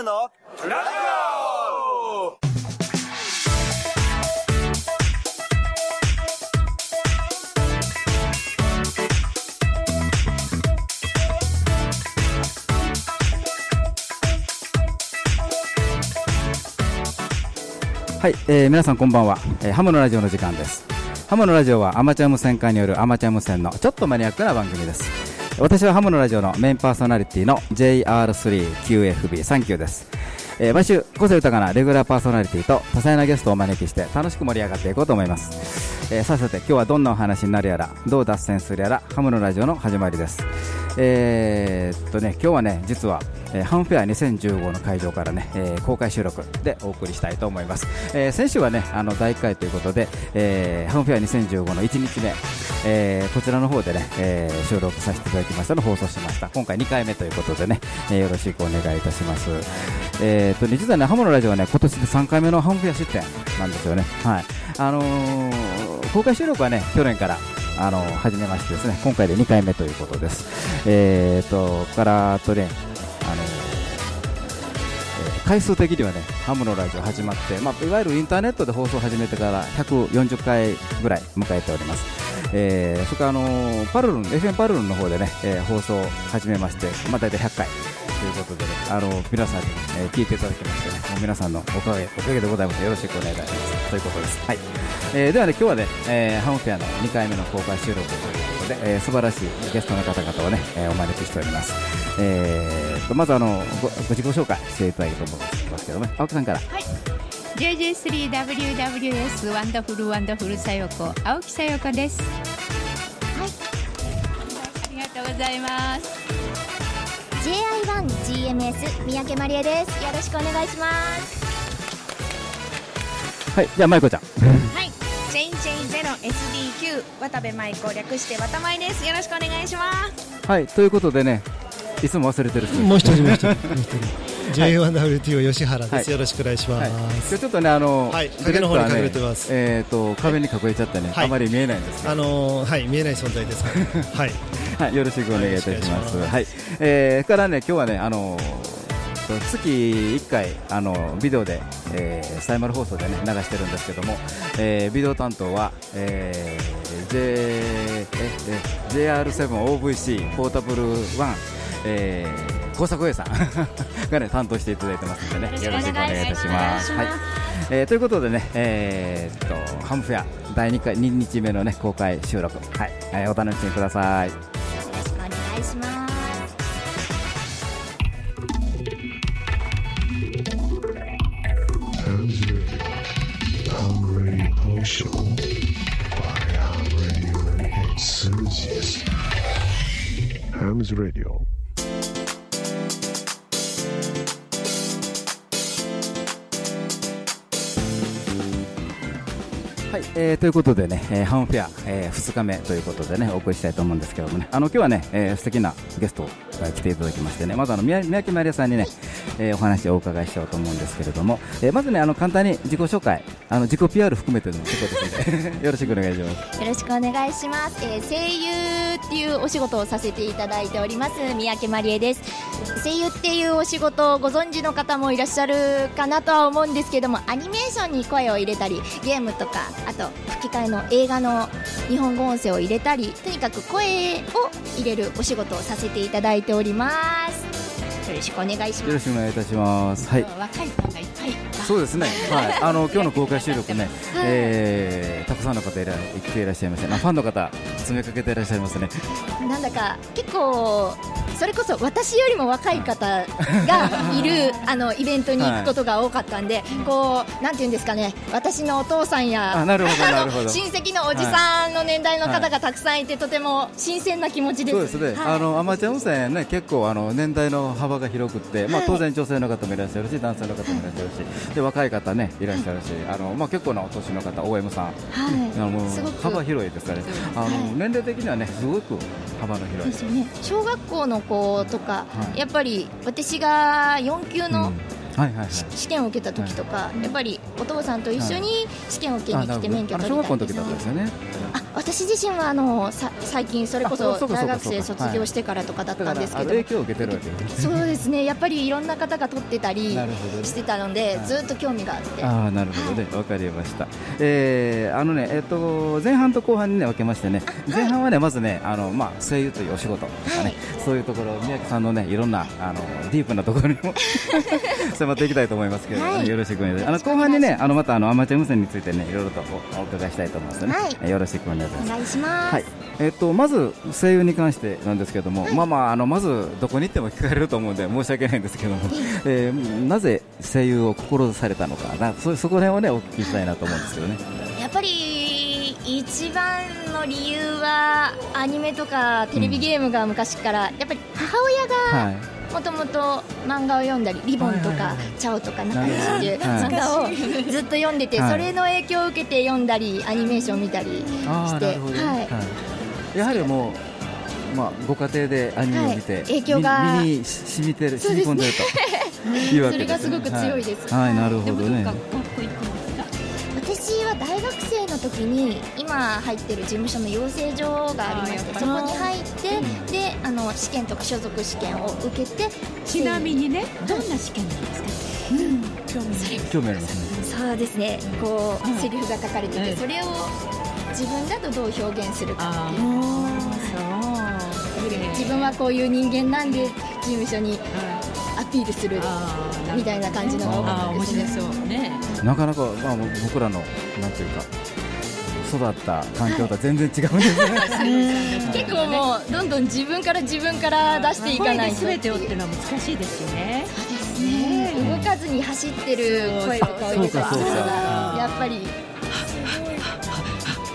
ムのラジオ。はい、えー皆さんこんばんは、えーハムのラジオの時間です。ハムのラジオはアマチュア無線化によるアマチュア無線のちょっとマニアックな番組です。私はハムのラジオのメインパーソナリティの JR3QFB39 です、えー毎週個性豊かなレギュラーパーソナリティと多彩なゲストをお招きして楽しく盛り上がっていこうと思います、えーさあさて今日はどんなお話になるやらどう脱線するやらハムのラジオの始まりです。えーっとね今日はね実はえーハムフェア2015の会場からね、えー公開収録でお送りしたいと思います、えー先週はねあの第1回ということで、えーハムフェア2015の1日目、えーこちらの方でね、えー収録させていただきましたの放送しました。今回2回目ということでね、えーよろしくお願いいたします。えーとね実はねハムのラジオはね今年で3回目のハムフェア出展なんですよね。はい。あのー公開収録はね去年からあの始めましてですね今回で2回目ということです。えー、とからあとねあの、えー回数的にはねハムのラジオ始まって、まあ、いわゆるインターネットで放送を始めてから140回ぐらい迎えております。えーそれからあのパルルン FM パルルンの方でね、えー放送を始めまして、まあ、大体100回ということでねあの皆さんに、え聞いていただきましてねもう皆さんのおかげおかげでございますよろしくお願いいたしますということです。はいえーではね、今日はね、えハムフェアの2回目の公開収録ということで、えー素晴らしいゲストの方々をね、えお招きしております。えーとまずあのごご自己紹介していただきたいと思いますけどね、青木さんから。はい。JJ3WWS ワンダフルワンダフルさよこ青木さよこです。はい。ありがとうございます。JI1GMS 三宅まりえですよろしくお願いしますはい、じゃあ、舞子ちゃん。はい、チェインチェインゼロ SDQ 渡部舞子略して渡舞です。よろしくお願いします。はい、ということでね、いつも忘れてる人もう一人、もう一人、もう一人。J1WTO 吉原です、はいよろしくお願いします。はい、ちょっとね、あの、はい影の方に隠れてますえっ、と、壁に隠れちゃってね、はいあまり見えないんです。あのーはい、見えない存在です。はい。はい、よろしくお願いいたします。はい、えー、からね、今日はね、あのと月1回あのビデオで、えー、サイマル放送でね流してるんですけども、えー、ビデオ担当は、えー、J ええ JR7OVC ポータブル1、えー、工作 A さん がね担当していただいてますのでねよろしくお願いいたします。はいえー、ということでね、えー、っとハムフェア第2回2日目のね公開収録はい、えーお楽しみください。よろしくお願いします。えー、ということでね、えー、ハムフェア、えー、2日目ということでね、お送りしたいと思うんですけどもね、あの今日はね、えー、素敵なゲストが来ていただきましてね、まずあの宮宮城まりやさんにね、えー、お話をお伺いしようと思うんですけれども、えー、まずね、あの簡単に自己紹介、あの自己 PR 含めてでも結構ですので、よろしくお願いします。よろしくお願いします、えー声優っていうお仕事をさせていただいております三宅まりえです。声優っていうお仕事をご存知の方もいらっしゃるかなとは思うんですけどもアニメーションに声を入れたりゲームとかあと吹き替えの映画の日本語音声を入れたりとにかく声を入れるお仕事をさせていただいております。よろしくお願いしよろますしくお願いいたします。はい。若い子がいっぱい。そうですね。はい。あの今日の公開収録ね、えー、たくさんの方いら来ていらっしゃいまして、まあファンの方詰めかけていらっしゃいますね。なんだか結構それこそ私よりも若い方がいるあのイベントに行くことが多かったんで、こうなんていうんですかね私のお父さんやあなるほど あの親戚のおじさんの年代の方がたくさんいて、とても新鮮な気持ちです。そうですね、はいあのアマチュア無線ね、結構あの年代の幅が広くって、まあ、はい。当然女性の方もいらっしゃるし、男性の方もいらっしゃるし、で若い方ね、いらっしゃるし、あのまあ、結構なお年の方、OM さん、はい。あの幅広いですからね、あの年齢的にはね、すごく幅の広い。です。よね。小学校の子とか、はい。やっぱり私が4級のうんはいはい試験を受けた時とか、やっぱりお父さんと一緒に試験を受けに来て免許取りたい小学校の時だったんですよね。あ私自身はあのさ最近それこそ大学生卒業してからとかだったんですけど、影響を受けてるわけですそうですね。やっぱりいろんな方が取ってたりしてたので、はい。ずっと興味があって。ああなるほどね、わかりました。えー、あのね、えっ、と前半と後半にね分けましてね、前半はねまずねあのまあ声優というお仕事とかね、はい。そういうところ三宅さんのねいろんなあのディープなところにも 迫っていきたいと思いますけれども、はいよろしくお願いします。あの後半にねあのまたあのアマチュア無線についてねいろいろとおお伺いしたいと思いますね。はいえーよろしくお願いします。お願いします、はい、えっとまず声優に関してなんですけども、まあまああのまずどこに行っても聞かれると思うんで申し訳ないんですけども、えーなぜ声優を志されたのかな、そそこら辺をねお聞きしたいなと思うんですけどね。やっぱり一番の理由はアニメとかテレビゲームが昔から、やっぱり母親がはい。もともと漫画を読んだりリボンとかチャオとかなんかっていうはい。漫画をずっと読んでてはい。それの影響を受けて読んだりアニメーション見たりあしてやはりもう、まあ、ご家庭でアニメを見て、はい。影響が身身に染みてる、染み込んでるというわけです、ね、それがすごく強いです。はい、はいなるほどね。学校行く時に今入ってる事務所の養成所がありましてそこに入ってであの試験とか所属試験を受けてちなみにねどんな試験なんですか？興味ない興味ありますね。そうですね。こう、うん。セリフが書かれてて、うん。それを自分だとどう表現するかあっていう。あそう。自分はこういう人間なんで事務所にアピールするみたいな感じのが多あー面かったですね白そう。ね。なかなか、まあ、僕らの、なんていうか。育った環境とは全然違うんですね。結構もうどんどん自分から自分から出していかないと。声てをっていうのは難しいですよねそうですね。動かずに走ってる声とかを入れたそうかそうか。やっぱり。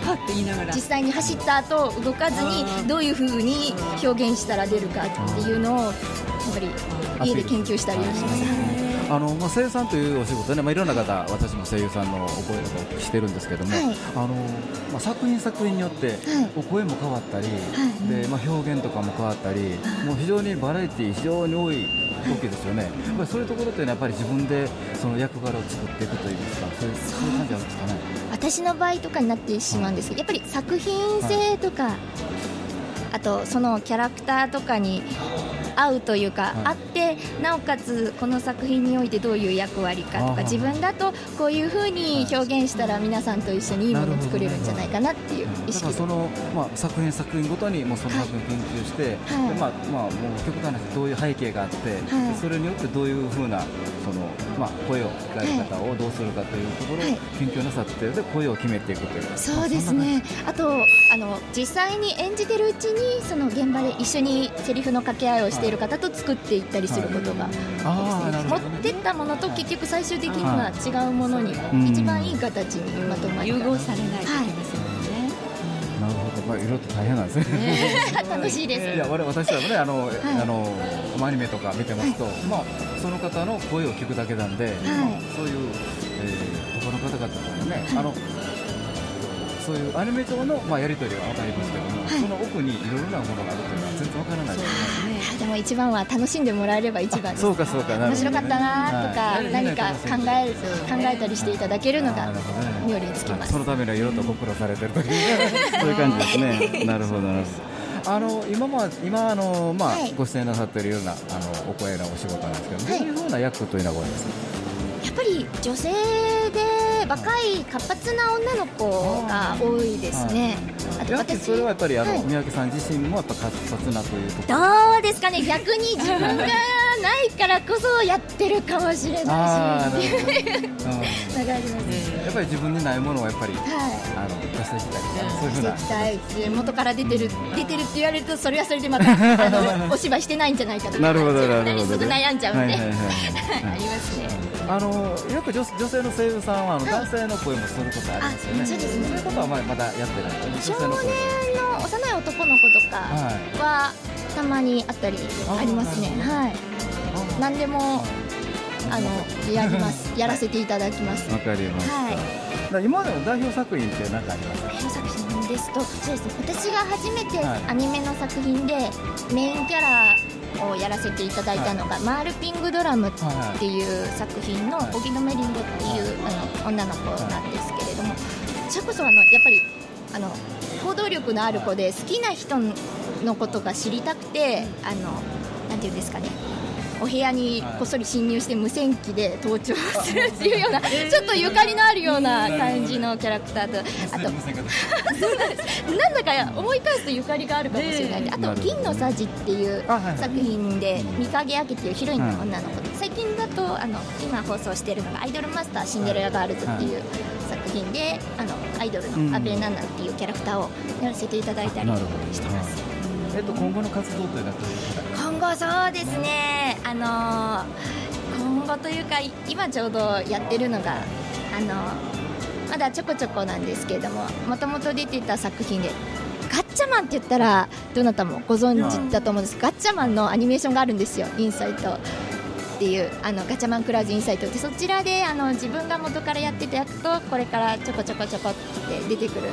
はって言いながら実際に走った後動かずにどういう風に表現したら出るかっていうのをやっぱり家で研究したりしますあのまあ、声優さんというお仕事ね、まあ、いろんな方、私も声優さんのお声とかお聞きしてるんですけども、はい。あのまあ、作品作品によってお声も変わったり、でまあ、表現とかも変わったり、もう非常にバラエティー非常に多い時ですよね、やっぱりそういうところっていうのはやっぱり自分でその役柄を作っていくといいますか、そういうそう。いう感じなんですかね。私の場合とかになってしまうんですけどやっぱり作品性とか、あとそのキャラクターとかに合うというか、はい。あってなおかつこの作品においてどういう役割かとか自分だとこういう風に表現したら皆さんと一緒にいいものを作れるんじゃないかなっていう意だ識その、まあ、作品作品ごとにもうその作品研究して、はまあまあ、もう極端な話どういう背景があって、でそれによってどういうふうなその、まあ、声を聞かれる方をどうするかというところをはい。研究なさってで声を決めていくというそうですね。あとあの実際に演じてるうちにその現場で一緒にセリフの掛け合いをしている方と作っていったりすることが、ああなる持ってったものと結局最終的には違うものにうん。一番いい形にまとまる融合されないといけませんね。なるほど、まあ、いろいろと大変なんですね。楽しいです。いや我々私はねあの、い。あのアニメとか見てますと、まあその方の声を聞くだけなんで、まあそういう、えー、他の方々からね、あのそういうアニメ上のまあやり取りはわかりますけども、その奥にいろいろなものがあるというのは全然わからない。ですね。あでも一番は楽しんでもらえれば一番です。そうかそうかね。面白かったなとか、はい。何か考える考えたりしていただけるのが妙につきます。そのためにはいろいろとご苦労されてるというそういう感じですね。なるほどなるほど。あの今ま今あのまあ、はい。ご出演なさっているようなあのお声のお仕事なんですけど、はい。どういうふうな役というのはございますか？やっぱり女性で若い活発な女の子が多いですね、あとやはり私それはやっぱりあの、はい。三宅さん自身もやっぱ活発なというところ。どうですかね逆に自分がないからこそやってるかもしれああないし やっぱり自分にないものをやっぱりはい。あの出していきたいそういうふうな。していき。たい。って元から出てる出てるって言われるとそれはそれでまた あのお芝居してないんじゃないかとか。なるほどなるほど。すぐ悩んじゃうんで、はいはいはいはい。ありますね。あのよく女女性の声優さんはあの、男性の声もすることありますよね。あそうですね。そういうことはまあまだやってない。少。年の幼い男の子とかはたまにあったりありますね。あはい。何でもあのやります。やらせていただきます。わかりました。はい今までの代表作品って何かあります？か。代表作品ですとそうですね。私が初めてはい。アニメの作品でメインキャラをやらせていただいたのが、マールピングドラムっていう作品の荻野メリンゴっていうあの女の子なんですけれども、それこそあのやっぱりあの行動力のある子で好きな人のことが知りたくてあのなんていうんですかねお部屋にこっそり侵入して無線機で盗聴するっていうような、ちょっとゆかりのあるような感じのキャラクターと、あとそうなんです。なんだか思い返すとゆかりがあるかもしれないあと「銀のさじ」っていう作品で三影明っていうヒロインの女の子で最近だとあの今放送しているのが「アイドルマスターシンデレラガールズ」っていう作品であのアイドルの阿部ナンナっていうキャラクターをやらせていただいたりしてます。えっと今後の活動というのは今後そうですね、あのー今後というかい今ちょうどやってるのが、あのーまだちょこちょこなんですけれどももともと出てた作品でガッチャマンって言ったらどなたもご存知だと思うんです。ガッチャマンのアニメーションがあるんですよ。インサイトっていうあのガチャマンクラウズインサイトって。そちらであの自分が元からやってた役とこれからちょこちょこちょこって出てくる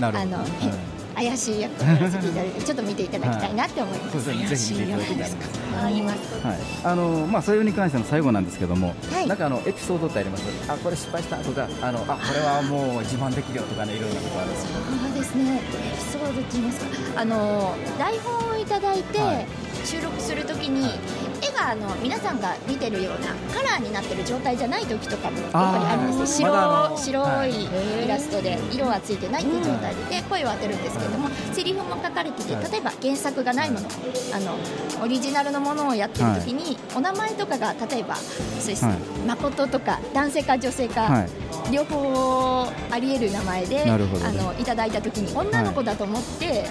なるほど。あの、はい怪しい役をやらせていただいてちょっと見ていただきたいなって思います。そうですねぜひ見ていただきたいと思いますはい、あのまあそういうに関しての最後なんですけども、はい。なんかあのエピソードってあります？あこれ失敗したとか、あのあこれはもう自慢できるよとかねいろんなことあるんです。そうですね、エピソードって言います。か、あの台本をいただいて、はい収録す。るときに、絵があの皆さんが見てるようなカラーになってる状態じゃない時とかもやっぱりあるんですね、あーまだあの白はい白い。イラストで色はついてないっていう状態で,、で声を当てるんですけれども、セリフも書かれてて、例えば原作がないもの、あのオリジナルのものをやってる時に、お名前とかが例えば、そうです、はい。誠とか男性か女性か。はい。両方あり得る名前で、あのいただいたときに女の子だと思って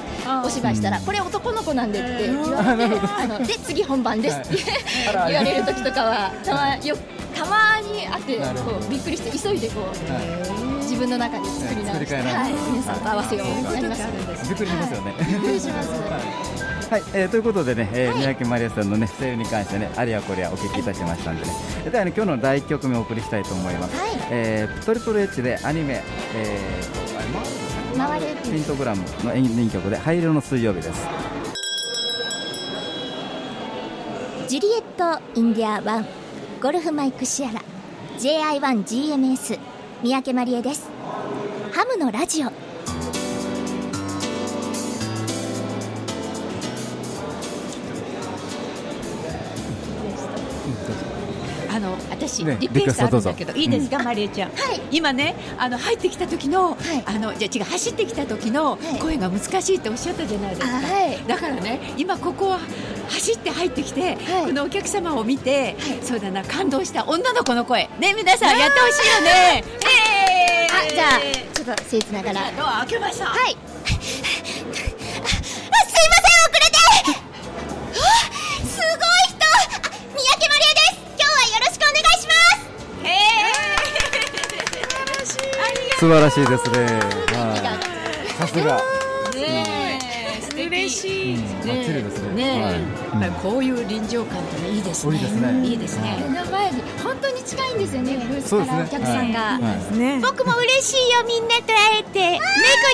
お芝居したら、これ男の子なんでって言われて、あので次本番ですって 言われる時とかはたまよたまにあってこうびっくりして急いでこうは自分の中で作り直して、はい、皆さんと合わせようになります。い。びっくりしますよね。びっくりします。はい、えーということでね、えーはい三宅まりやさんのね声優に関してねあれやこれやお聞きいたしましたんでね、ではね今日の第1曲目をお送りしたいと思います。はいえートリプル H でアニメ、えー回れピントグラムのエンディング曲で灰色の水曜日です。ジュリエット・インディア・ワンゴルフマイク・シアラ JI1GMS 三宅まりえです。ハムのラジオ。あの私、ねリクエストあるんだけどいいですか、マリエちゃん、はい。今ねあの入ってきた時の、い。あのじゃあ違う走ってきた時のい。声が難しいっておっしゃったじゃないですか、あはい。だからね今ここは走って入ってきて、はい。このお客様を見て、はい。そうだな感動した女の子の声。ね皆さんやってほしいよね。えーあじゃあちょっと僭越ながら。ドア開けましたはい。あすいません遅れて。あすごい人。あ三宅まりえです。今日はよろしくお願いします。素晴らしいですね。はい。さすが。ねえ嬉しい。うん。バッチリですねね。え、はい。やっぱりこういう臨場感ってのいいですね。いいですね。いいですね。目の前に本当に近いんですよねブース。からお客さんが、ね。僕も嬉しいよみんなと会えて。猫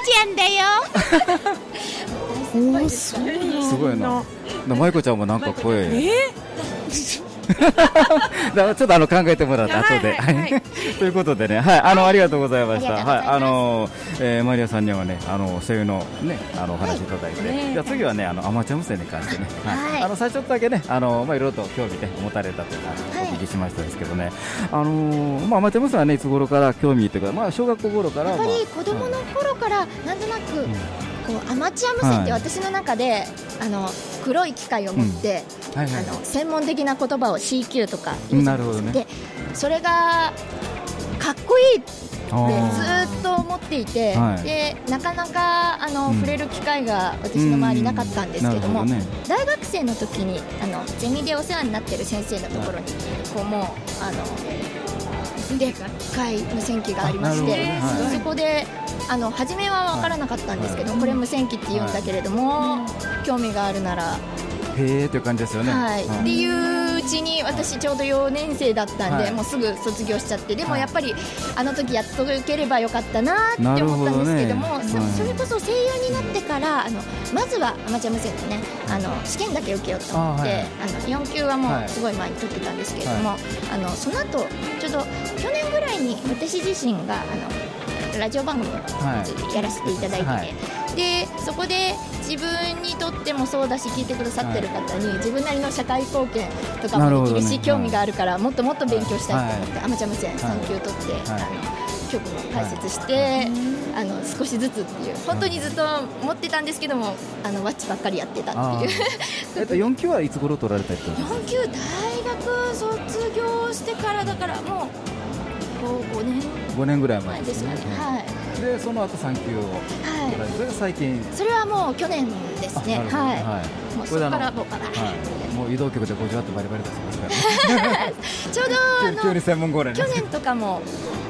ちゃんだよ。おーそうな。んだすごいな。な舞子ちゃんもなんか声。え ちょっとあの考えてもらって後で、はいはい。ということでね、はい、あの、ありがとうございました。はい、ありがとうございあの、えーマリアさんにはね、あの、声優のね、あの、お話いただいて、ね。じゃあ次はね、あの、アマチュア無線に関してね、はい、はい。あの、最初だけね、あの、まあ、いろいろと興味ね、持たれたというお聞きしましたですけどね、あのーまあ、アマチュア無線はね、いつ頃から興味というか、まあ、小学校頃から、やっぱりまあ子供の頃からなんとなくこうアマチュア無線ってはい。私の中であの黒い機械を持って、はいはいあの専門的な言葉を CQ とか言なるほどね。でそれがかっこいいってずっと思っていて、はい。でなかなかあの、うん。触れる機会が私の周りなかったんですけども、ね。大学生の時にあのゼミでお世話になってる先生のところに、こうもうあのでっかい無線機がありまして、ね。はい。そこであの初めは分からなかったんですけど、これ無線機って言うんだけれども、興味があるなら、へーという感じですよね。はい。っていうちに私ちょうど4年生だったんで、はい。もうすぐ卒業しちゃってでもはい。やっぱりあの時やっとければよかったなって思ったんですけどもね。そそれこそ声優になってからあのまずはアマチュア無線でねあの試験だけ受けようと思ってああ、の4級はもはいうすごい前に取ってたんですけれども、あのその後ちょうど去年ぐらいに私自身があのラジオ番組をはい。やらせていただいてて、はい。でそこで自分にとってもそうだし聞いてくださってる方に、自分なりの社会貢献とかもできるし、興味があるからもっともっと勉強したいと思って、アマチュア無線3級取って、はい。あの局も解説して、あの少しずつっていう本当にずっと持ってたんですけどもあのワッチばっかりやってたっていう。えっと4級はいつ頃取られたってこと4級大学卒業してからだからもう5年。5年ぐらい前前ですかね、はい。でその後3級を取られてそれが最近。それはもう去年ですね。はい、はい。もうそこからもうから、はい、もう移動局で50ワットバリバリ出すから、ね、ちょうどあの専門去年とかも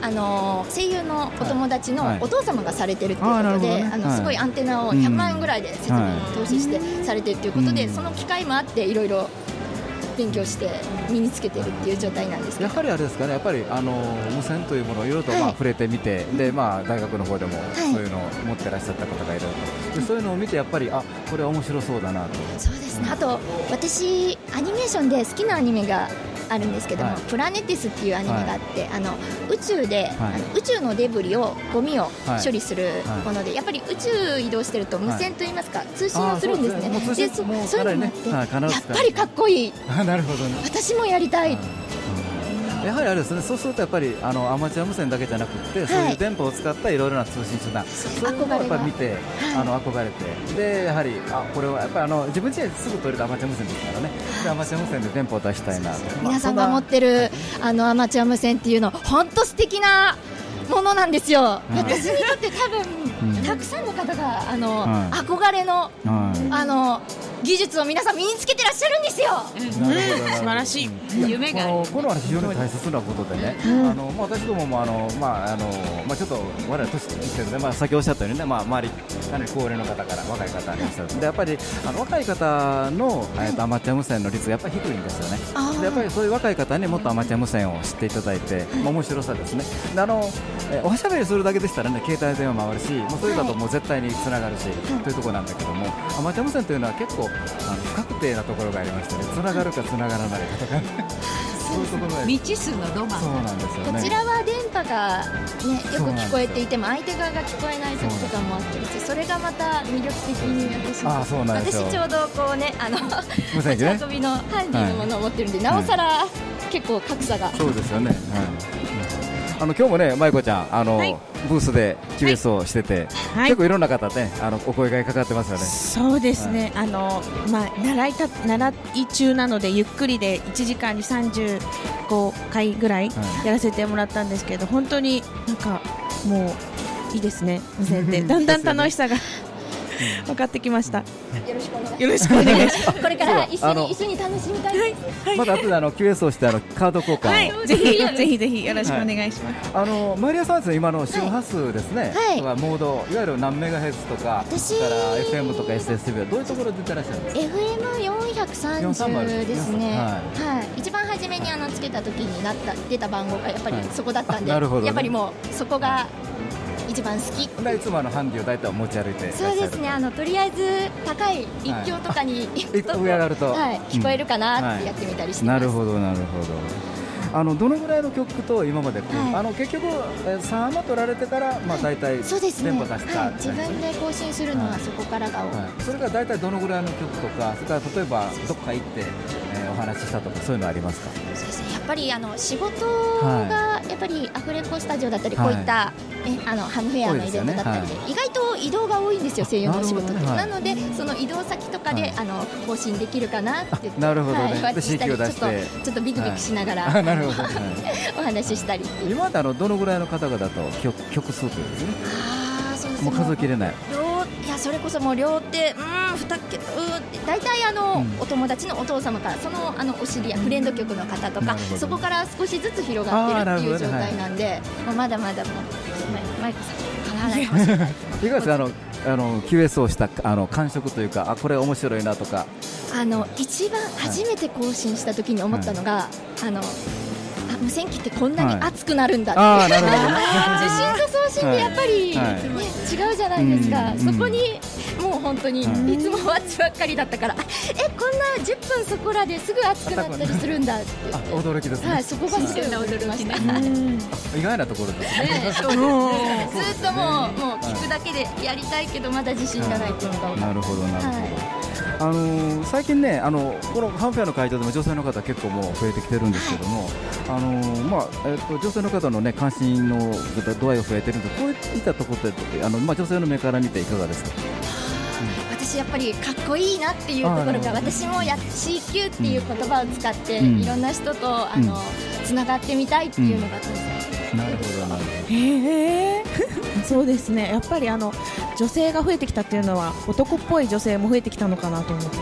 あの声優のお友達のはい。お父様がされてるっていうことで、あのね。はい。すごいアンテナをうん。100万円ぐらいで設備に投資してされてるっていうことで、うん。その機会もあっていろいろ勉強して身につけてるっていう状態なんですやはりあれですかね、やっぱりあの無線というものをいろいろとまあはい。触れてみて、でまあ大学の方でもい。そういうのを持ってらっしゃった方がいると、でそういうのを見てやっぱりあこれは面白そうだなと。そうですね。あと私アニメーションで好きなアニメがあるんですけども、はい。プラネティスっていうアニメがあって、あの宇宙で、あの宇宙のデブリをゴミをはい。処理するもので、やっぱり宇宙移動してると無線といいますか、通信をするんですね。そそもうそういうのもあって、ね。やっぱりかっこいい。あなるほどね。私もやりたい。やはりあれですね、そうするとやっぱりあのアマチュア無線だけじゃなくて、そういう電波を使ったいろいろな通信手段、そういうのをやっぱり見て、あの憧れて、でやはりあこれはやっぱりあの自分自身ですぐ取れたアマチュア無線ですからね、でアマチュア無線で電波を出したいなと。皆さんが持ってるあのアマチュア無線っていうの本当素敵なものなんですよ。うん私にとって多分、うん。たくさんの方があの、はい。憧れのはい。あの技術を皆さん身につけてらっしゃるんですよ。素晴らしい。や夢が。あるこのこのは非常に大切なことでね、あのまあ、私どももあの、まああのまあ、ちょっと我々年ですけどね、まあ、先ほどおっしゃったようにね、まあ、周り、かなり高齢の方から若い方にいらっしゃるでやっぱりあの若い方の、えーとアマチュア無線の率がやっぱり低いんですよね。でやっぱりそういう若い方にもっとアマチュア無線を知っていただいて、まあ面白さですね。であのえーおしゃべりするだけでしたらね、携帯電話もあるし、もうそれだともう絶対につながるし、というところなんだけども、アマチュア無線というのは結構あの不確定なところがありましてね、つながるかつながらないかとかね、そういうところが未知数のロマン。そうなんですよね。こちらは電波が、ね、よく聞こえていても相手側が聞こえない時とかもあってそれがまた魅力的に私あーそうなんですよ。私ちょうどこうねあの持ち運びのハンディのものを持ってるんで、なおさら結構格差が、そうですよね。はい。あの今日もね、舞子ちゃん、あの、はいブースで QS をしてて、はい。結構いろんな方ね、あのお声がかかってますよね。そうですね、あのまあ、習いた習い中なのでゆっくりで1時間に35回ぐらいはい。やらせてもらったんですけど、本当になんかもういいですね、無線って。だんだん楽しさが分かってきました。よろしくお願いします。これから一緒に一緒に楽しみたいです、また後であの QS をしてあのカード交換を。はい、ぜひ。ぜひぜひよろしくお願いします。あのマリアさんはですね今の周波数ですね、はい。はモードいわゆる何メガヘルツとか、私から FM とか SSB はどういうところで出てらっしゃるんですか？FM430 ですね、ははい。一番初めにあのつけた時になった出た番号がやっぱりはい。そこだったんで、あなるほどね。やっぱりもうそこが一番好き。でいつもあのハンディを大体持ち歩いて。そうですね。あのとりあえず高い一強とかに行くと、上上がると。はい、聞こえるかなっはいてやってみたりしてます、なるほどなるほど。あのどのぐらいの曲と今まではい。あの結局えー3アマ取られてからまあ大体そうですね、出した、はい、自分で更新するのはそこからが多い、はい、それが大体どのぐらいの曲とか、それから例えばどこか行って、えーお話ししたとかそういうのありますか？そうですね。やっぱりあの仕事がやっぱりアフレコスタジオだったり、はいこういった、ね、あのハムフェアのイベントだったりで多いです意外と移動が多いんですよ、声優のお仕事って。ね。はい。なので、その移動先とかで、はい。あの更新できるかなってなるほどね。はい、ししたりちょっとちょっとビクビクしながら、あなるほど、はい、お話ししたり。今まであのどのぐらいの方々と曲曲数という？ですね、あーそうですね。もう数えきれない。両いやそれこそもう両手うーん二桁うーって大体あの、うん。お友達のお父様からそのあのお知り合いフレンド局の方とかそこから少しずつ広がってるっていう状態なんで、もうまだまだもうまマイコさんかなかもしれない。いかがですかあのあの QS をしたあの感触というかあこれ面白いなとか。あの一番初めて更新した時に思ったのが、あのあ無線機ってこんなに熱くなるんだって、ああなるほどね。受信と送信でやっぱり、はい。ね違うじゃないですか、うん。そこにもう本当に、はい。いつもワッチばっかりだったから、あえこんな10分そこらですぐ熱くなったりするんだって。あ驚きですね、はい、そこがすごい驚きました。うん。意外なところですね。ね、そうですね。ずっともう、もう聞くだけでやりたいけど、まだ自信がないっていうのが。なるほどなるほど、はい。あのー最近ねあのこのハンフェアの会場でも女性の方結構もう増えてきてるんですけども、あのーまあえっと女性の方のね関心の度合いが増えてるんでこういったところってあのまあ女性の目から見ていかがですか？私やっぱりかっこいいなっていうところが私もや CQ っていう言葉を使って、うん。いろんな人とあの、つながってみたいっていうのがあったんですよ、なるほどなるほへえ そうですね。やっぱりあの女性が増えてきたっていうのは男っぽい女性も増えてきたのかなと思って。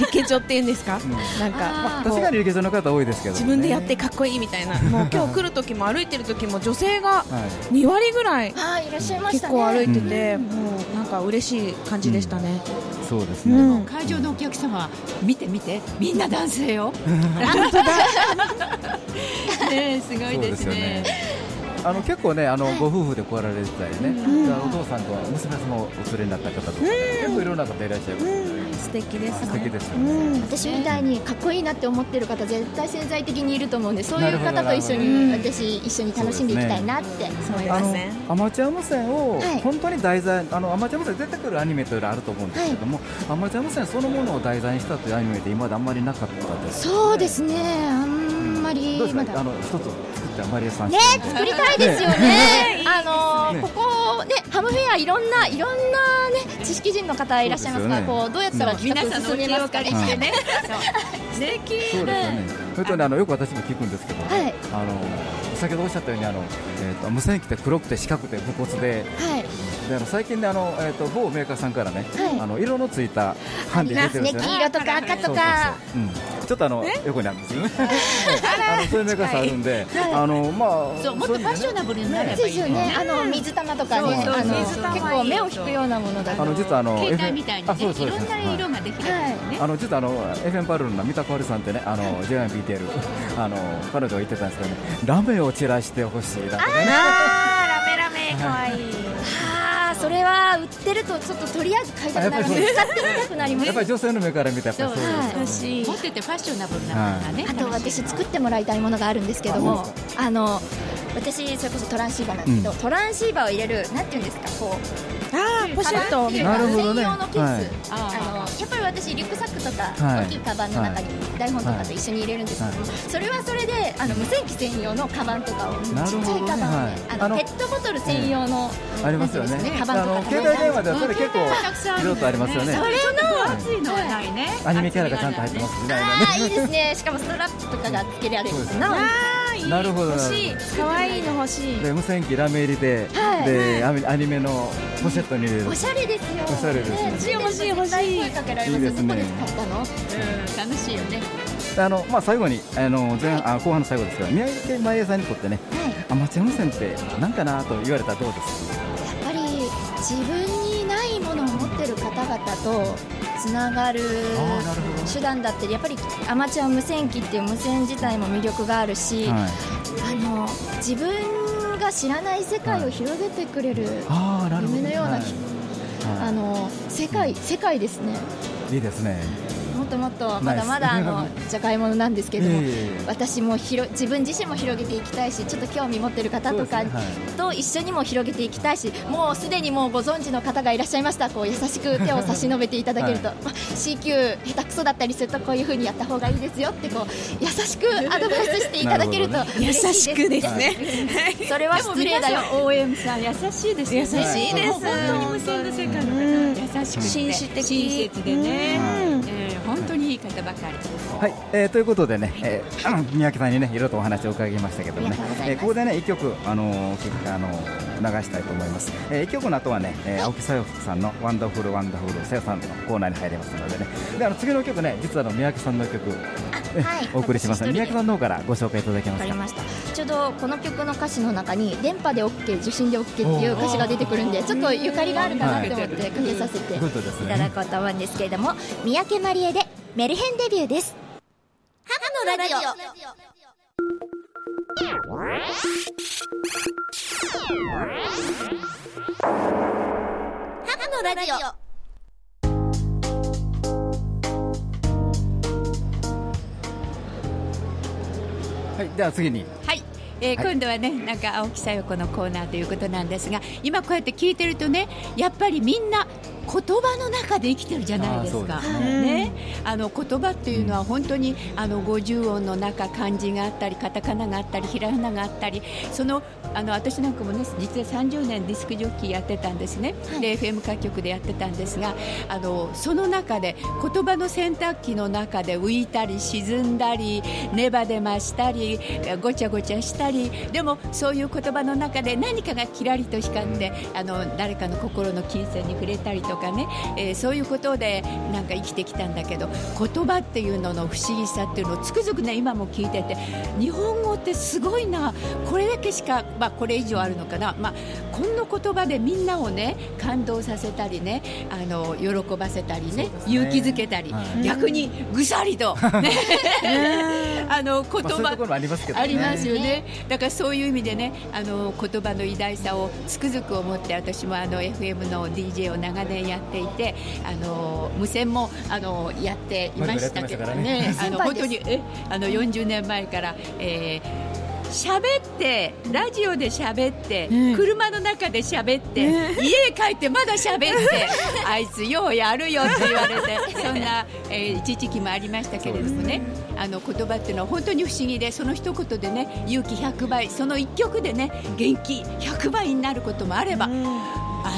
理系女っていうんですか、なんか。あー。ど。確かに理系女の方多いですけど、ね、自分でやってかっこいいみたいな。もう 今日来る時も歩いてる時も女性がはい。2割ぐらいはい、いらっしゃいまし結。構歩いてて、もうなんか嬉しい感じでしたね、そうですね、うん。会場のお客様見て見てみんな男性よ。ねえすごいですねあの結構ねあの、ご夫婦で来られてたりね、お父さんと娘さんもお連れになった方とか、結構いろんな方いらっしゃいます、うん、素敵ですね。素敵ですようね、ん私みたいにかっこいいなって思ってる方絶対潜在的にいると思うんでそういう方と一緒に私一緒に楽しんでいきたいなって思いあのます。アマチュア無線をはい。本当に題材、あのアマチュア無線出てくるアニメというのはあると思うんですけども、アマチュア無線そのものを題材にしたというアニメって今まであんまりなかったです。そうですね。あんまりどうですまだ。かあの一つ作ったマリアさん。ね作りたいですよね。あのーね。ここねハムフェアいろんないろんなね知識人の方いらっしゃいますから、そうですよね。こうどうやったら企皆画進めますかね。借りしてね。素敵そう。ですよね。それとねあのよく私も聞くんですけど、はい。あの先ほどおっしゃったようにあのえっ、と無線機って黒くて四角くて武骨で、はい。であの最近ねあのえっ、と某メーカーさんからね、はい。あの色のついたハンディ出てるんですよね。ね黄色とか赤とか。ちょっとあの横にあるんですよね。あのそういうメーカーさんあるんで、はい。あのまあそうもっとファッショナブルになればそういよね。あの水玉とかね、そうそうあの結構目を引くようなものだと。あの実はあの携帯みたいにあそうねいろんな色ができるんですよね。あの実はあの FM パルルの三田香織さんってねあの J1BTL あの彼女が言ってたんですけどねラメを散らしてほしいだとかね。あーラメラメかわいい。ああ、それは売ってるとちょっととりあえず買いたくなる。のであやっ使ってみたくなります。やっぱ。り女性の目から見てやっぱりそうですはい。欲しい。持っててファッショナブルなものがねあと私作ってもらいたいものがあるんですけどあもあの私それこそトランシーバーなんですけど、うん。トランシーバーを入れるなんていうんですかこうあーポシェット。みたいななるほどね。専用のケース、はい。あのやっぱり私リュックサックとか、はい。大きいカバンの中に台本とかと一緒に入れるんですけども、それはそれであの無線機専用のカバンとかをちっちゃいカバンをね、はい。あのペットボトル専用の、ありますよね。カバンとかの携帯電話ではそれ結構色とありますよね。それの熱い。のはないねアニメキャラがちゃんと入ってますみたいなあーいいねですね。しかもストラップとかがつけられるなおいいなるほど。なるほど欲しい。かわいいの欲しい。で無線機ラメ入りで、はい。でアニアニメのポシェットに入れる。おしゃれですよ。おしゃれですね。欲しい欲しい欲しい声かけられますいいですね。どこで買ったの。うん楽しいよね。あのまあ最後にあの前半あ後半の最後ですけど宮城県マリアさんにとってねはい。アマチュア無線って何かなと言われたらどうですやっぱり自分にないものを持ってる方々とつながる手段だったりやっぱりアマチュア無線機っていう無線自体も魅力があるし、はい。あの自分が知らない世界を広げてくれる、夢のようなはい。あはの世界世界ですね。い、いいですねともっとまだまだあの じゃがいものなんですけども、私も広自分自身も広げていきたいしちょっと興味持ってる方とかと一緒にも広げていきたいしもうすでにもうご存知の方がいらっしゃいました。こう優しく手を差し伸べていただけると、はまあ CQ 下手くそだったりするとこういう風にやった方がいいですよってこう優しくアドバイスしていただけると 優嬉しいですしくですね。それは失礼だよ。OM さん優しいですよね。優しいです。本当に。無線の世界の方優しくて。紳士的。親切でね、いい方ばかり。はい、えーということでね、えー 三宅さんにね、いろいろとお話を伺いましたけどもねえーここでね、一曲、あのーきあのー流したいと思います。えー、一曲の後はね、えー青木さよさんのワンダフルワンダフルさよさんのコーナーに入りますのでね、であの次の曲ね、実はあの三宅さんの曲、ねはい。お送りします。三宅さんの方からご紹介いただけますか？ちょうどこの曲の歌詞の中に電波で OK 受信で OK っていう歌詞が出てくるんでちょっとゆかりがあるかなと思ってかけさせていただこうと思うんですけれども三宅まりえでメルヘンデビューです。ハムのラジオ。ハムのラジオ。はい、では次に、はい、えーはい。今度はねなんか青木さよ子のコーナーということなんですが今こうやって聞いてるとねやっぱりみんな言葉の中で生きてるじゃないですか。あーそうですね、あの言葉っていうのは本当にあの50音の中漢字があったりカタカナがあったりひらがながあったりそのあの私なんかもね実は30年ディスクジョッキーやってたんですね、で FM 各局でやってたんですがあのその中で言葉の洗濯機の中で浮いたり沈んだりネバで増したりえごちゃごちゃしたりでもそういう言葉の中で何かがキラリと光ってあの誰かの心の金銭に触れたりとかね、えーそういうことでなんか生きてきたんだけど言葉っていうのの不思議さっていうのをつくづくね今も聞いてて日本語ってすごいなこれだけしか、まあ、これ以上あるのかな、まあ、こんな言葉でみんなをね感動させたりねあの喜ばせたりね勇気づけたり、はい。逆にぐさりと、ね。あの言まあ、そういうありますけどね。ありますよね、だからそういう意味でねあの言葉の偉大さをつくづく思って私もあの FM の DJ を長年やっていてあの無線もあのやっていましたけどね。あの本当にえあの40年前から、えー喋ってラジオで喋って、車の中で喋って、家へ帰ってまだ喋って あいつようやるよって言われてそんな、えー一時期もありましたけれどもね。あの言葉っていうのは本当に不思議でその一言でね勇気100倍その一曲でね元気100倍になることもあれば、あ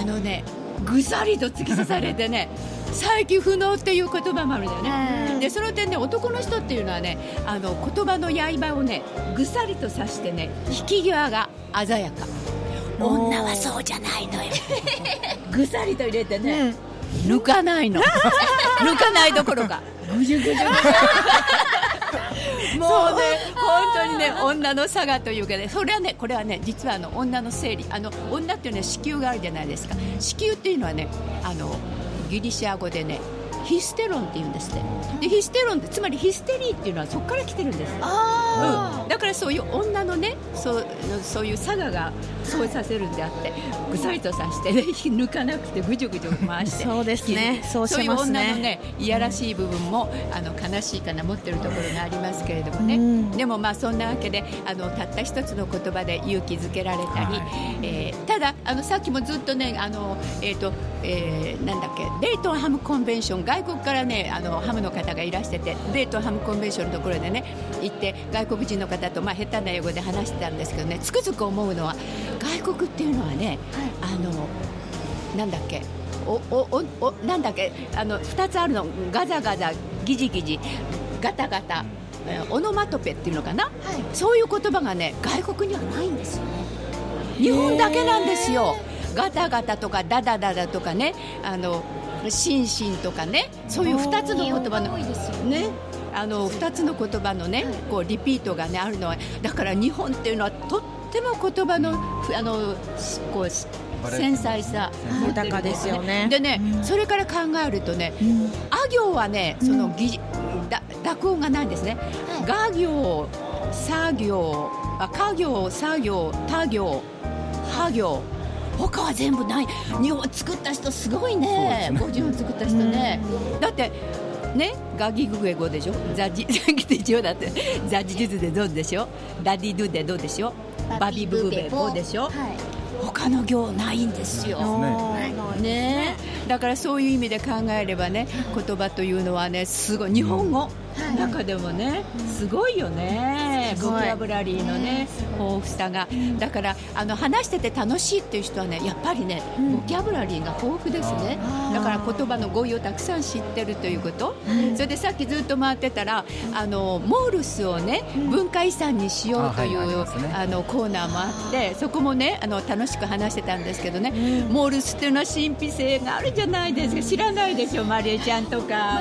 のねぐさりと突き刺されてね 再起不能っていう言葉もあるんだよね、でその点ね男の人っていうのはねあの言葉の刃をねぐさりと刺してね引き際が鮮やか。女はそうじゃないのよ。ぐさりと入れてね、抜かないの。抜かないどころか。ぐじゅぐじゅぐじゅ。もうね本当にね女の差がというかねそれはねこれはね実はあの女の生理あの女っていうのは子宮があるじゃないですか。子宮っていうのはねあのギリシア語でねヒステロンって言うんですって。でヒステロンってつまりヒステリーっていうのはそこから来てるんです。うん、だからそういう女のねそうそういう佐賀がそうさせるんであってぐさりとさして、ね、抜かなくてぐじゅぐじゅ回してそうですね。そうしますね。そういう女のねいやらしい部分もあの悲しいかな持ってるところがありますけれどもね、うん。でもまあそんなわけであのたった一つの言葉で勇気づけられたり、はい。えーただあのさっきもずっとねあの、えーとえーなんだっけデイトンハムコンベンション外国からねあのハムの方がいらしててデイトンハムコンベンションのところでね行って外国人の方と、まあ、下手な英語で話してたんですけどねつくづく思うのは外国っていうのはね、あのなんだっけおおおおなんだっけあの2つあるの。ガザガザギジギジガタガタ、えーオノマトペっていうのかな、そういう言葉がね外国にはないんですよ日本だけなんですよガタガタとかダダダダとかねあのシンシンとかねそういう2つの言葉のね。あの2つの言葉のねこうリピートがねあるのはだから日本っていうのはとっても言葉のふあのしこうし繊細さ豊かですよね。でね、それから考えるとね、あ行はね、そのぎ、だ濁音がないんですね。が行、さ行、あ家行、作業、他行、は行。他は全部ない。日本作った人すごいね。そう50音作った人ね。だって。ね、ガギグエ語でしょ？ザジザギでしょだって。ザジジズでどうでしょ？ダディドゥでどうでしょ？バビブーベボでしょ、他の行ないんですよ。ね。えだからそういう意味で考えればね言葉というのはねすごい。日本語中でもねすごいよね。ボキャブラリーのね豊富さが。だからあの話してて楽しいっていう人はねやっぱりねボキャブラリーが豊富ですね。だから言葉の語彙をたくさん知ってるということ。それでさっきずっと回ってたらあのモールスをね文化遺産にしようというあのコーナーもあってそこもねあの楽しく話してたんですけどね。モールスっていうのは神秘性があるじゃないですか。知らないでしょマリエちゃんとか。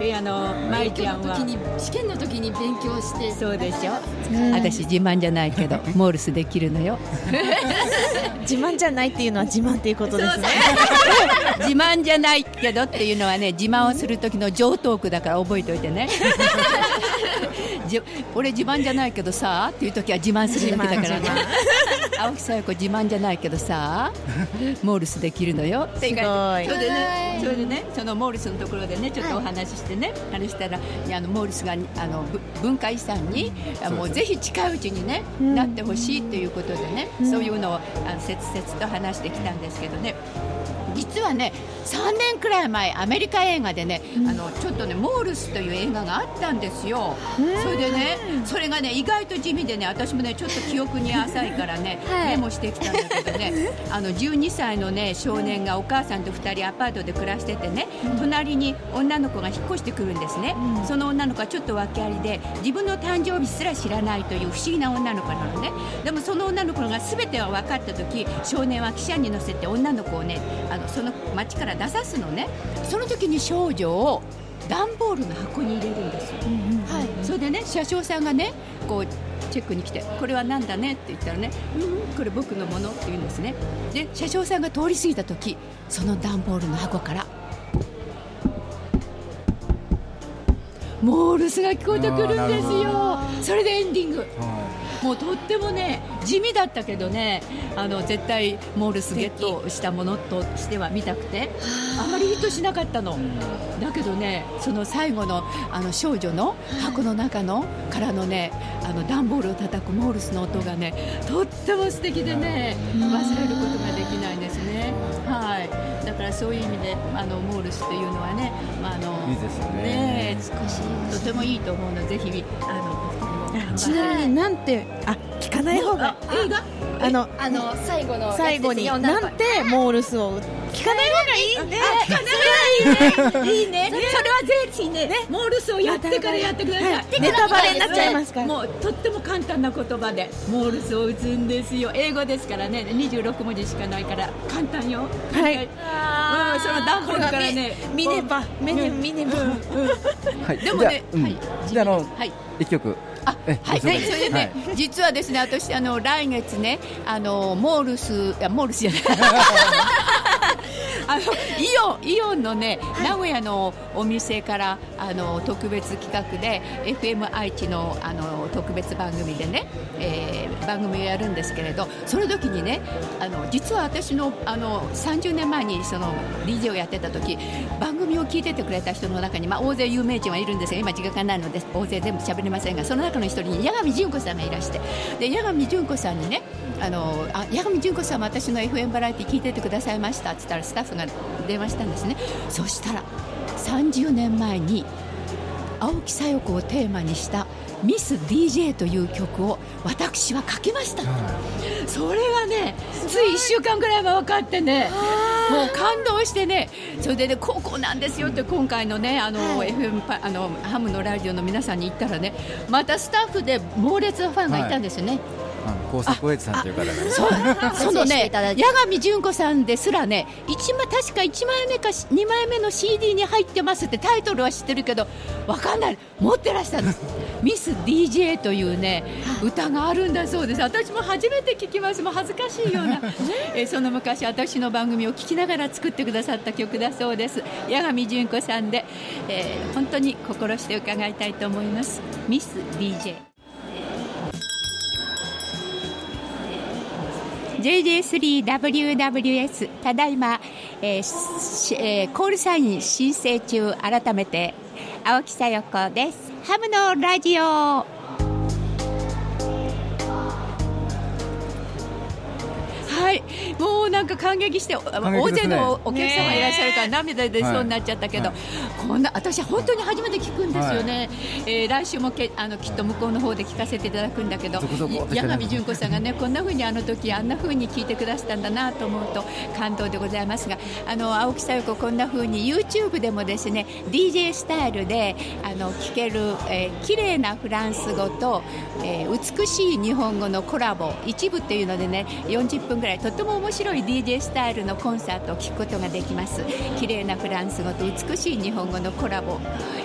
えあのマイちゃんは。試験の時に勉強して。そうでしょ、私自慢じゃないけど モールスできるのよ。自慢じゃないっていうのは自慢っていうことですね。自慢じゃないけどっていうのはね自慢をする時の上トークだから覚えておいてね。じ俺自慢じゃないけどさっていう時は自慢するだけだからね。青木さや子自慢じゃないけどさモールスできるのよ。って言われてすそれでねでねそのモールスのところでねちょっとお話ししてね、話したらあのモールスがあのぶ文化遺産にあもうぜひ近いうちにね、なってほしいということでね、そういうのをあの切々と話してきたんですけどね。実はね3年くらい前アメリカ映画でね、あのちょっとねモールスという映画があったんですよ、それでねそれがね意外と地味でね私もねちょっと記憶に浅いからね、メモしてきたんだけどね あの12歳のね少年がお母さんと2人アパートで暮らしててね隣に女の子が引っ越してくるんですね、その女の子はちょっと訳ありで自分の誕生日すら知らないという不思議な女の子なのね。でもその女の子が全ては分かった時少年は汽車に乗せて女の子をねあのその町から出さすのね。その時に少女を段ボールの箱に入れるんですよ、はい、それでね車掌さんがねこうチェックに来てこれは何だねって言ったらねうんこれ僕のものって言うんですね。で車掌さんが通り過ぎた時その段ボールの箱からモールスが聞こえてくるんですよ。それでエンディングもうとってもね地味だったけどねあの絶対モールスゲットしたものとしては見たくてあ。まりヒットしなかったの。だけどねその最後のあの少女の箱の中のからのねあの段ボールを叩くモールスの音がねとっても素敵でね忘れることができないんですね。はい。だからそういう意味であのモールスというのはね、まあ、あのいいですよね。ねとてもいいと思うのでぜひあのちなみになんてあ聞かない方が映画？あのあの最後の最後に。なんてモールスを聞かない方がいい？ね。いいね。それはぜひね、モールスをやってからやってください。ネタバレになっちゃいますから。もうとっても簡単な言葉でモールスを打つんですよ。英語ですからね、26文字しかないから簡単よ。はい。うん、その段ボールからね、見ねば目で見ねばはい。でもねじゃあのはい。一曲。あえはい、それでね、はい。実はですですね、私あの来月ね、あのモールス、いやモールスじゃない。あのイオンイオンのね、名古屋のお店からあの特別企画で FM 愛知のあの特別番組でね、えー番組をやるんですけれどその時にねあの実は私のあの30年前にその DJ をやってた時番組を聞いててくれた人の中に、まあ、大勢有名人はいるんですが今時間がないので大勢全部喋れませんがその中の一人に八神純子さんがいらしてで八神純子さんにねあのあ八神純子さんも私の FM バラエティ聞いててくださいましたって言ったらスタッフが電話したんですね。そしたら30年前に青木さよ子をテーマにした「ミス DJ」という曲を私は書きました、それがねつい1週間ぐらい前分かってねもう感動してねそれでね高校なんですよって今回のねあの、FM パあのハムのラジオの皆さんに言ったらねまたスタッフで猛烈なファンがいたんですよね、あの高速おやじさんという方がね。そうそのねいただいて八神純子さんですらね一枚確か1枚目か2枚目の CD に入ってますってタイトルは知ってるけどわかんない持ってらしたんですミス DJ というね歌があるんだそうです私も初めて聞きますもう恥ずかしいような、えーその昔私の番組を聞きながら作ってくださった曲だそうです八神純子さんで、えー本当に心して伺いたいと思いますミス DJ JJ3WWS ただいま、えーしえーコールサイン申請中改めて青木さよ子です。ハムのラジオ。はい。もうなんか感激して、お激大勢のお客様がいらっしゃるから涙出そうになっちゃったけど、はいこんな私本当に初めて聞くんですよね、えー来週もけあのきっと向こうの方で聞かせていただくんだけど続々と八神純子さんがねこんな風にあの時あんな風に聞いてくださったんだなと思うと感動でございますがあの青木さよ子こんな風に YouTube でもですね DJ スタイルであの聞ける、えー、綺麗なフランス語と、えー美しい日本語のコラボ一部っていうのでね40分ぐらいとても面白い DJ スタイルのコンサートを聞くことができます。綺麗なフランス語と美しい日本語のコラボ、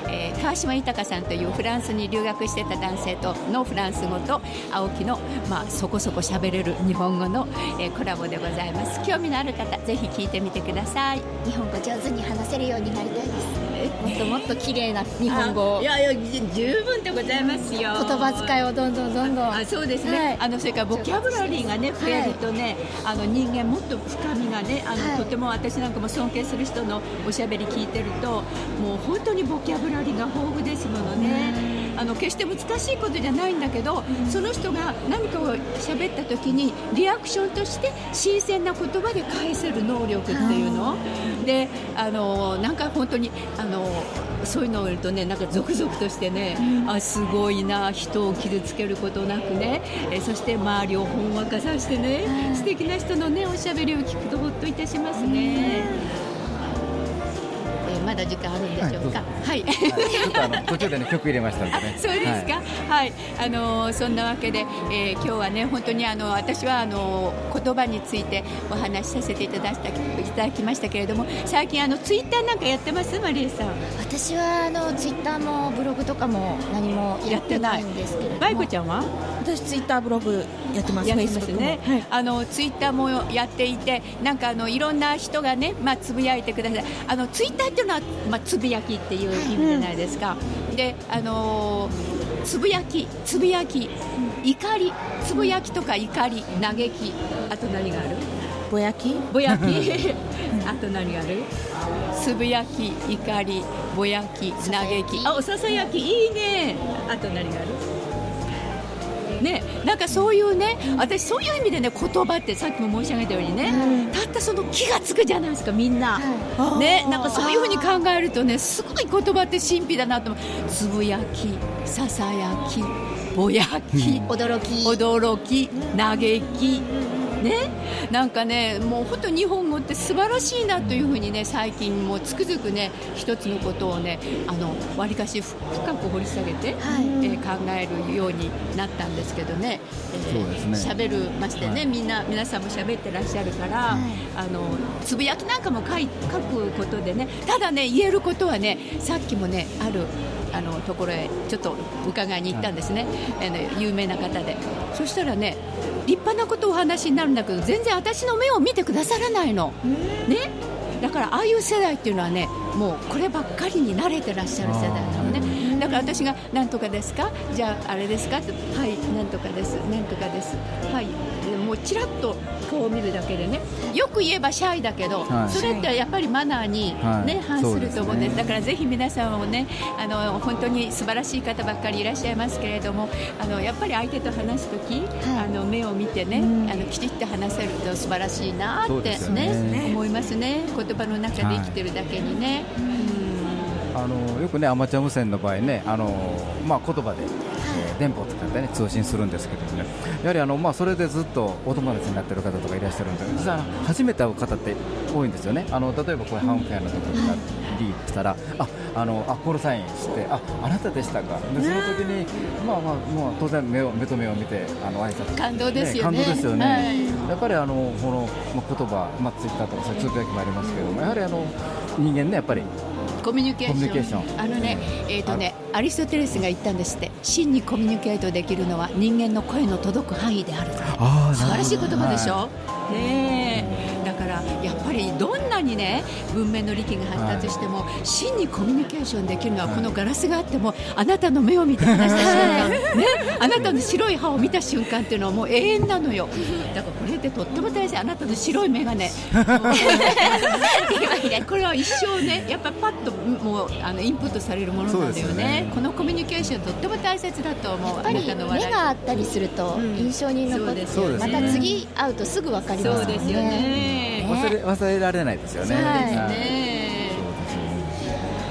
えー川島豊さんというフランスに留学してた男性とのフランス語と青木の、まあ、そこそこ喋れる日本語の、えーコラボでございます。興味のある方ぜひ聞いてみてください。日本語上手に話せるようになりたいです。もっともっと綺麗な日本語を。いやいやじ十分でございますよ。言葉遣いをどんどんどんどん。あそうですね、はい。あのそれからボキャブラリーがね増えるとね、あの人間もっと深みがねあの、はい。とても私なんかも尊敬する人のおしゃべり聞いてるともう本当にボキャブラリーが豊富ですものね、あの決して難しいことじゃないんだけど、その人が何かを喋った時にリアクションとして新鮮な言葉で返せる能力っていうの、であのなんか本当にあのそういうのを見るとねなんかゾクゾクとしてね、あすごいな人を傷つけることなくね、えそして周りをほんわかさせてね、素敵な人のねおしゃべりを聞くとほっといたしますね。だ時間あるんでしょうか。はい。はいちょっとあの途中でね曲入れましたんでね そうですか。はいはい、あのそんなわけで、えー今日はね本当にあの私はあの言葉についてお話しさせていただいたいただきましたけれども、最近あのツイッターなんかやってます？マリエさん。私はあのツイッターもブログとかも何もやってないんですけれどもバイコちゃんは？私ツイッターブログやってますやってますね、はいあのツイッターもやっていて、なんかあのいろんな人がね、まあ、つぶやいてください、あのツイッターっていうのは、まあ、つぶやきっていう意味じゃないですか、であのつぶやき、つぶやき、怒り、つぶやきとか怒り、嘆き、あと何がある？ぼやき？ぼやき、あと何がある？つぶやき、怒り、ぼやき、嘆き、あおささやき、いいね、あと何がある？ね、なんかそういうね、私、そういう意味でね、言葉ってさっきも申し上げたようにね、たったその気がつくじゃないですか、みんな。ね、なんかそういうふうに考えるとね、すごい言葉って神秘だなと思う。つぶやき、ささやき、ぼやき、驚き驚き、嘆き。ね、なんかね、もう本当日本語って素晴らしいなというふうにね、最近もうつくづくね、一つのことをね、あの、わりかし深く掘り下げて、はい。えー考えるようになったんですけどね、えーそうですね。喋るましてね、はい。みんな皆さんも喋ってらっしゃるから、はい。あのつぶやきなんかも書い書くことでねただね言えることはねさっきもねあるあのところへちょっと伺いに行ったんですね、あの有名な方で。そしたらね立派なことをお話になるんだけど全然私の目を見てくださらないの。ね。だからああいう世代っていうのはねもうこればっかりに慣れてらっしゃる世代なのねだから私が「なんとかですか？じゃああれですか?」って「はいなんとかです。なんとかです」はい。でもうちらっと顔を見るだけでねよく言えばシャイだけど、はい。それってやっぱりマナーに、ねはい。反すると思うんですね。だからぜひ皆さんもねあの本当に素晴らしい方ばっかりいらっしゃいますけれどもあのやっぱり相手と話す時、あの目を見てね、あのきちっと話せると素晴らしいなってねね。思いますね。言葉の中で生きてるだけにね、あのよくねアマチュア無線の場合ねあの、まあ、言葉で、えー電波を使って、ね、通信するんですけどもね。やはりあの、まあ、それでずっとお友達になってる方とかいらっしゃるんで実は初めて会う方って多いんですよね。あの例えばこれハンフェアの時とかリーしたらああのあコールサインしてああなたでしたか。でその時にまあまあまあ当然目を目と目を見てあの挨拶。感動ですよね感動ですよね、はい。やっぱりあのこの、まあ、言葉、まあ、ツイッターとかそういうつぶやきもありますけどもやはりあの人間ねやっぱりコミュニケーション。あのねえっ、とねアリストテレスが言ったんですって。真にコミュニケートできるのは人間の声の届く範囲であるあ素晴らしい言葉でしょ、ねえ。だからやっぱりどんなにね文明の力が発達しても、真にコミュニケーションできるのはこのガラスがあってもあなたの目を見て話した瞬間、ね、あなたの白い歯を見た瞬間っていうのはもう永遠なのよ。だからこれってとっても大事。あなたの白い眼鏡。これは一生ねやっぱパッともうあのインプットされるものなんだよね。ね。このコミュニケーションとっても大切だと思う。やっぱりあなたの笑い目があったりするとうん印象に残って、そうですよね。また次会うとすぐ分かりますよね忘れ忘れられないですよね。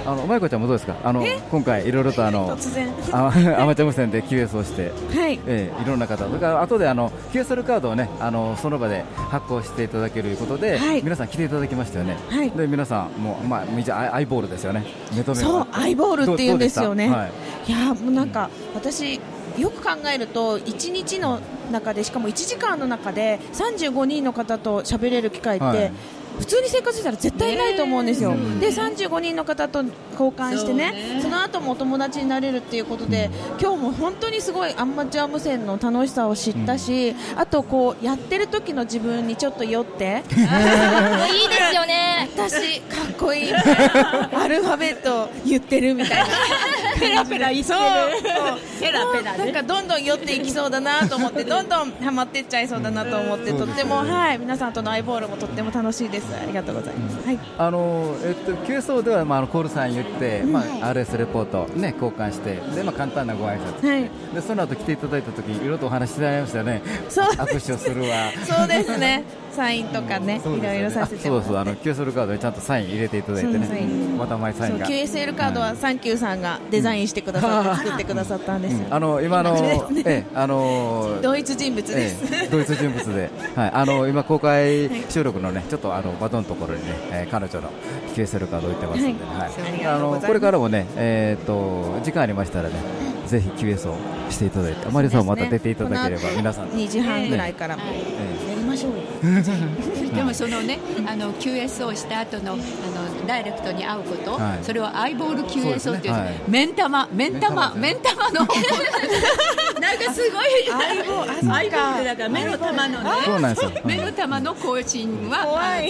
あのまゆこちゃんもどうですか？あの今回いろいろとあの 突然。あ アマチュア無線で QS をして、はい。ええいろんな方、それから後であの QSL カードをねあのその場で発行していただけるということで、はい。皆さん来ていただきましたよね。はい。で皆さんもうまあみじゃアイアイボールですよね。目と目が。そうアイボールって言うんですよね。はい。いやもうなんか私よく考えると1日の中でしかも1時間の中で35人の方と喋れる機会って、はい。普通に生活したら絶対ないと思うんですよ、で35人の方と交換してねそうね。その後もお友達になれるっていうことで、今日も本当にすごいアンマチュア無線の楽しさを知ったし、あとこうやってる時の自分にちょっと酔って。いいですよね。私かっこいい。アルファベット言ってるみたいな。ペラペラ言ってる。ペラペラなんかどんどん酔っていきそうだなと思ってどんどんハマってっちゃいそうだなと思ってとってもはい。皆さんとのアイボールもとっても楽しいですありがとうございます。はい。あのえっと QSO ではまああのコールさん言って、まあ RS レポートね交換してでまあ簡単なご挨拶。はい。でその後来ていただいた時いろいろとお話ししてられましたよね。そう握手をするわ。そうですねサインとかねいろいろさせてそうそうあの QSL カードにちゃんとサイン入れていただいてねン。また前サインが。QSL カードはサンキューさんがデザインしてくださって作ってくださったん。ですあの今あの ええあの同一人物です。ええドイツ人物で、はい、あの今公開収録のねちょっとあのバトンのところにね、えー彼女の QSL カード置いてますんで、はい。はい。あのこれからもねえっ、と時間ありましたらねぜひ QS をしていただいて、マリさんもまた出ていただければ、皆さん、2時半ぐらいからもえやりましょうよでもそのねあの QS をした後のあのダイレクトに会うこと、はい。それをアイボール QS っていうそうですね。はい。目ん玉目ん玉目ん玉の。なんかすごい。アイボールあそっか。アイボールだから目の玉のね。えそうなんですよ。目の玉の更新は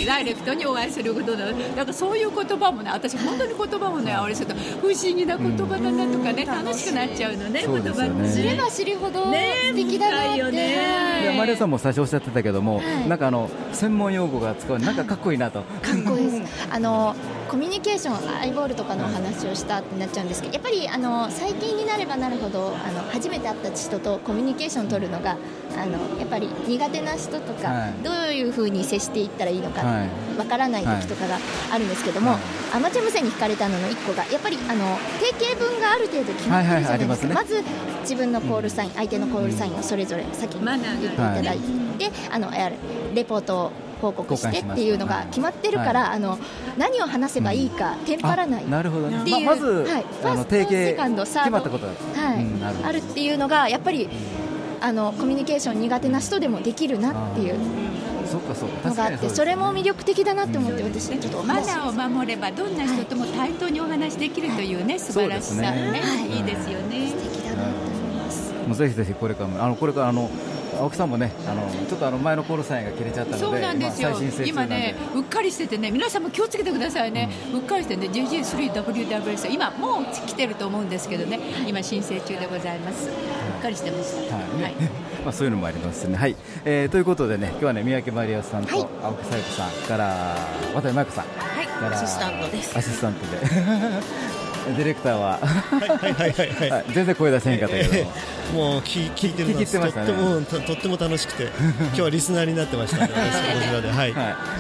ダイレクトにお会いすることだだからそういう言葉もね私本当に言葉もねあれすると不思議な言葉だなとかね楽しくなっちゃうのねそうですよね。知れば知るほど素敵だなって、深いよねでマリアさんも最初おっしゃってたけども、なんかあの専門用語が使う。なんかかっこいいなと。かっこいいです。あのコミュニケーションアイボールとかのお話をしたってなっちゃうんですけどやっぱりあの最近になればなるほどあの初めて会った人とコミュニケーションを取るのがあのやっぱり苦手な人とか、はいどういうふうに接していったらいいのかはい。わからない時とかがあるんですけども、はい。アマチュア無線に引かれたのの1個がやっぱりあの定型文がある程度決まってるじゃないですか、ますね。まず自分のコールサイン相手のコールサインをそれぞれ先に言っていただいて、あのやる。レポートを報告してっていうのが決まってるから、あの何を話せばいいかテンパらない、あなるほどね。ままず、はい。ファーストセ定カンド型サード。決まったことだ。はい。あるっていうのがやっぱりあのコミュニケーション苦手な人でもできるなっていうそっかそっか。のがあってそれも魅力的だなって思って私ちょっとおマ話ナーを守ればどんな人とも対等にお話できるというね素晴らしさね。い。いですよね。素敵だなと思います。もうぜひぜひこれからもあのこれからあの青木さんもねあのちょっとあの前のコールサインが切れちゃったので、そうなんですよ、今ね、うっかりしててね、皆さんも気をつけてくださいね、うっかりしてね、JJ3WWS、今、もう来てると思うんですけどね、今、申請中でございます、うっかりしてました。はい。ねはい。まあ、そういうのもありますね。はい、えー、ということでね、今日はね、三宅マリアさんとはい。青木さゆ子さんから渡辺真由子さんはい。アシスタントです。アシスタントで ディレクターは、はい全然声出せへんかったけども、もう聞聞いてましたね。とってもととっても楽しくて 今日はリスナーになってましたね私こちらで。はい、はい。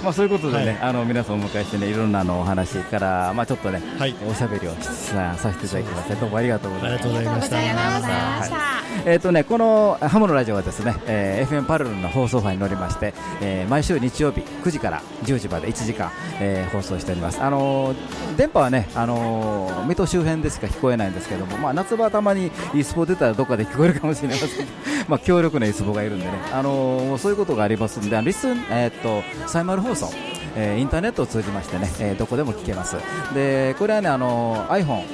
まあ、そういうことでね、はい。あの皆さんをお迎えしてね、いろんなあのお話から、まあ、ちょっとね、はい。おしゃべりをささせていただきまして、どうもありがとうございましたありがとうございました。はい。えーとね、このハムのラジオはですね、えー FM パルルの放送波に乗りまして、えー毎週日曜日9時から10時まで1時間、えー放送しております。あのー電波はね、あのー水戸周辺でしか聞こえないんですけども、まあ、夏場はたまにイスポ出たらどっかで聞こえるかもしれません。まあ、強力なイスポがいるんでね、あのーそういうことがありますんで、リスン、えー、とサイマル放送、えーインターネットを通じましてね、えーどこでも聞けます。で、これはね、あのー iPhone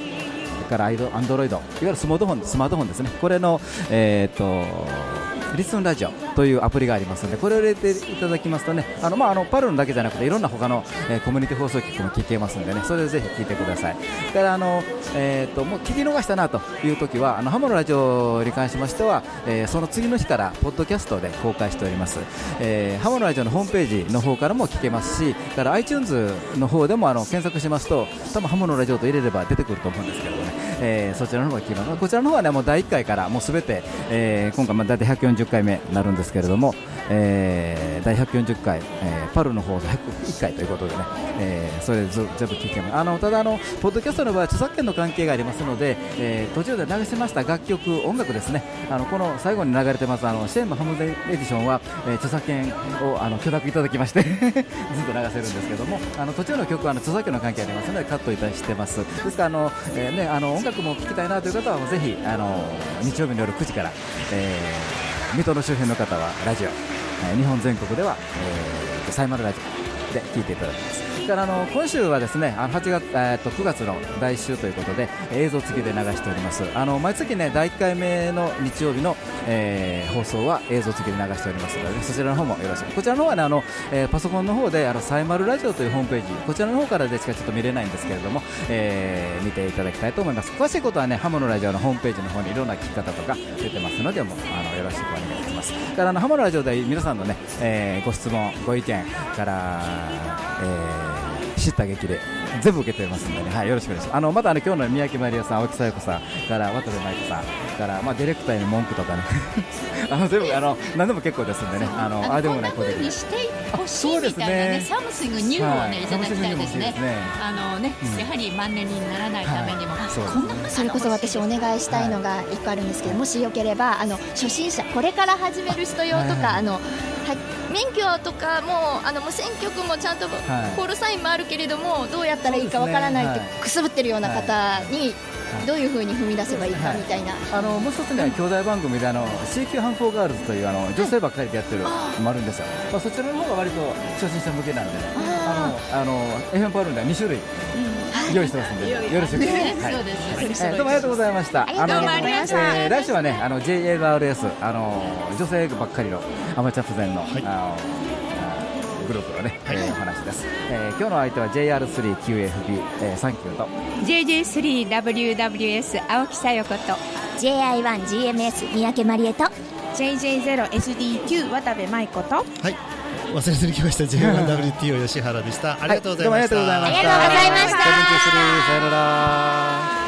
からアンドロイド、いわゆるスマートフォンスマートフォンですね、これの、えー、とリスンラジオというアプリがありますのでこれを入れていただきますとねあの、まあ、あのパルルだけじゃなくていろんな他の、えーコミュニティ放送局も聞けますのでねそれをぜひ聞いてください。だからあの、えー、ともう聞き逃したなという時はあのハモのラジオに関しましては、えーその次の日からポッドキャストで公開しております、えーハモのラジオのホームページの方からも聞けますしだから iTunes の方でもあの検索しますと多分ハモのラジオと入れれば出てくると思うんですけどね、えーそちらの方が決まるこちらの方はねもう第1回からもうすべて、えー今回まあ大体140回目になるんですけれども、えー第140回、えーパルの放送101回ということでね、えーそれでず全部聞けますあのただあのポッドキャストの場合は著作権の関係がありますので、えー途中で流しました楽曲音楽ですね。あのこの最後に流れてますあのシェーンのハムデエディションは、えー著作権をあの許諾いただきまして ずっと流せるんですけどもあの途中の曲はあの著作権の関係ありますのでカットいたしてます。ですからあの、えーね、あの音楽も聴きたいなという方はぜひあの日曜日の夜9時から、えー水戸の周辺の方はラジオ、日本全国では、えー、サイマルラジオで聴いていただきます。からあの今週はですね、あの8月えーと9月の第1週ということで映像付きで流しております。あの毎月ね第1回目の日曜日の、えー放送は映像付きで流しておりますので、そちらの方もよろしく。こちらの方はねあの、えーパソコンの方であのサイマルラジオというホームページこちらの方からでしかちょっと見れないんですけれども、えー見ていただきたいと思います。詳しいことはねハモのラジオのホームページの方にいろんな聞き方とか出てますのでもあのよろしくお願いします。からあのハモのラジオで皆さんのね、えーご質問ご意見から、えー知った激励全部受けてますんでね、はい、よろしくお願いします。あのまたあの今日の三宅まりやさん、青木さよ子さんから渡部舞子さんからまあディレクターへの文句とかね、あの全部あの何でも結構ですんでね、あのああでもないこんな風にしてほしいみたいなね、 something new をね、いただきたいですね。あのね、やはり万年にならないためにも、そうこんなそれこそ私お願いしたいのが一個あるんですけど、もしよければあの初心者これから始める人用とか、はい。あのは免許とかもあの無線局もちゃんとコールサインもあるけれどもどうやったらいいかわからないってくすぶってるような方にいどういうふうに踏み出せばいいかはい。みたいな、あのもう一つね、兄弟番組であの CQ ham for girls というあの女性ばっかりでやってるのもあるんですよ。まあそちらの方が割と初心者向けなんでね、あのあの FM パルンでは2種類用意してますんで、よろしく。ね、はい。そうです。えーどうもありがとうございました。ありがとうございました。あのえー来週はね、あの JLRS あの女性ばっかりのアマチュア不全の、あのあグループのね、えーお話です。えー今日の相手は JR3QFB、えー、サンキューと。JJ3WWS 青木さよ子と。JI1GMS 三宅まりえと。JJ0SDQ 渡部舞子と。はい。忘れずに来ました。J1WTO 吉原でしたありがとうございました、はどうもありがとうございました。ありがとうございました。さよなら。